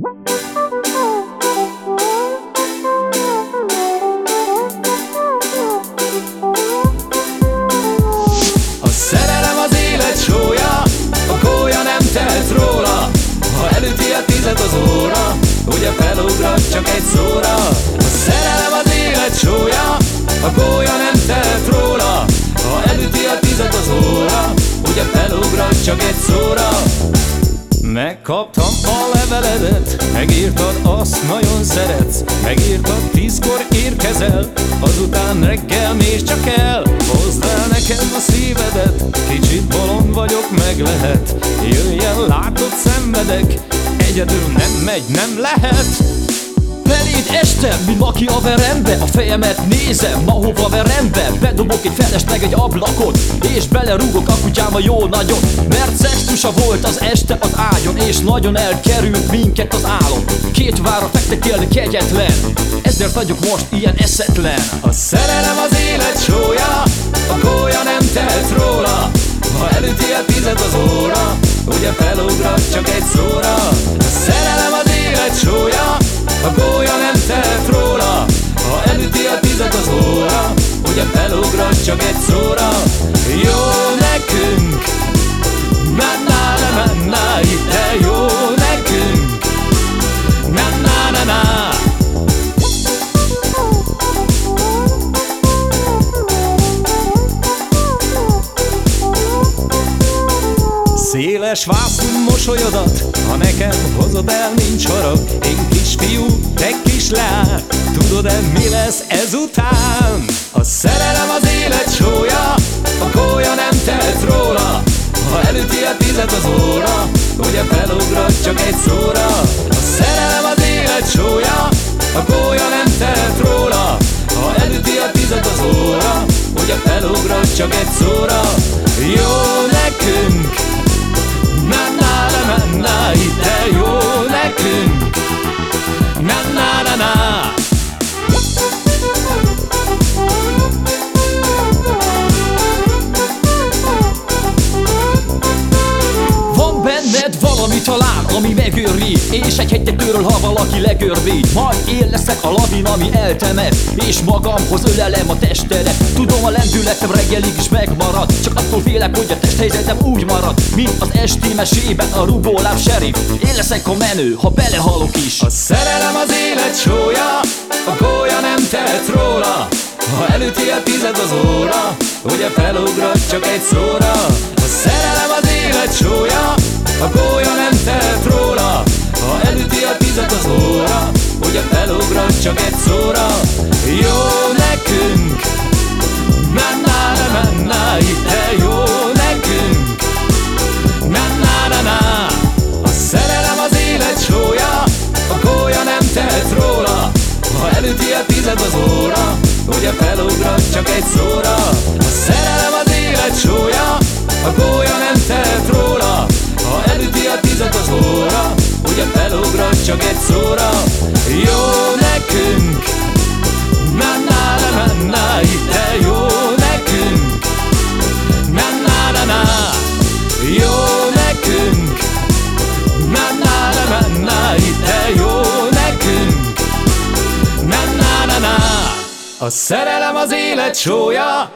A szerelem az élet sója, a nem tehet róla. Ha elüti a tizet az óra, ugye felugrat csak egy szóra. A szerelem az élet sója, a nem tehet róla. Ha elüti a tizet az óra, ugye felugrat csak egy szóra Megkaptam a leveledet, megírtad azt nagyon szeretsz. Megírtad tízkor érkezel, azután reggel mész csak el. Hozd el nekem a szívedet, kicsit bolond vagyok, meg lehet. Jöjj el, látod, szenvedek, egyedül nem megy, nem lehet. Beléd este, mint aki a verembe. A fejemet nézem, ma hova verembe? Bedobok egy felest meg egy ablakot És belerúgok a kutyáma jó nagyon Mert szextusa volt az este az ágyon És nagyon elkerült minket az álom. Két vára fektetélni kegyetlen. Ezért vagyok most ilyen eszetlen. A szerelem az élet sója, a gólya nem tehet róla. Ha elüti a tizet az óra, ugye felugrat csak egy szóra. A szerelem az élet sója, a gólya nem tehet róla. Ha elüti a tizet az óra, ugye felugrat csak egy szóra. Jó nekünk, Széles vászú mosolyodat, ha nekem hozod el, nincs harag Én kisfiú, te kislány, tudod-e mi lesz ezután? A szerelem az élet sója, a gólya nem tehet róla. Ha elüti a tizet az óra, ugye felugrat csak egy szóra. A szerelem az élet sója, a gólya nem tehet valami talán, ami megőri És egy hegytetőről, ha valaki legörvi. Majd én leszek a lavin, ami eltemet És magamhoz ölelem a testedet. Tudom, a lendületem reggelig is megmarad Csak attól félek, hogy a testhelyzetem úgy marad Mint az esti mesében a rugóláb serif. Én leszek a menő, ha belehalok is. A szerelem az élet sója, a gólya nem tehet róla. Ha elüti a tized az óra, ugye felugrat csak egy szóra. A szerelem az élet sója, a gólya nem tehet róla. Ha elüti a tized az óra, ugye felugrat csak egy szóra. Jó nekünk, na na na na na, de jó nekünk. Na na na na A szerelem az élet sója. A gólya nem tehet róla. Ha elüti a tized az óra Ugye felugrat csak egy szóra Jó nekünk. Na na na na na De jó nekünk. Na na na na. Jó nekünk. Na na na na na de jó nekünk. Na na na na. A szerelem az élet sója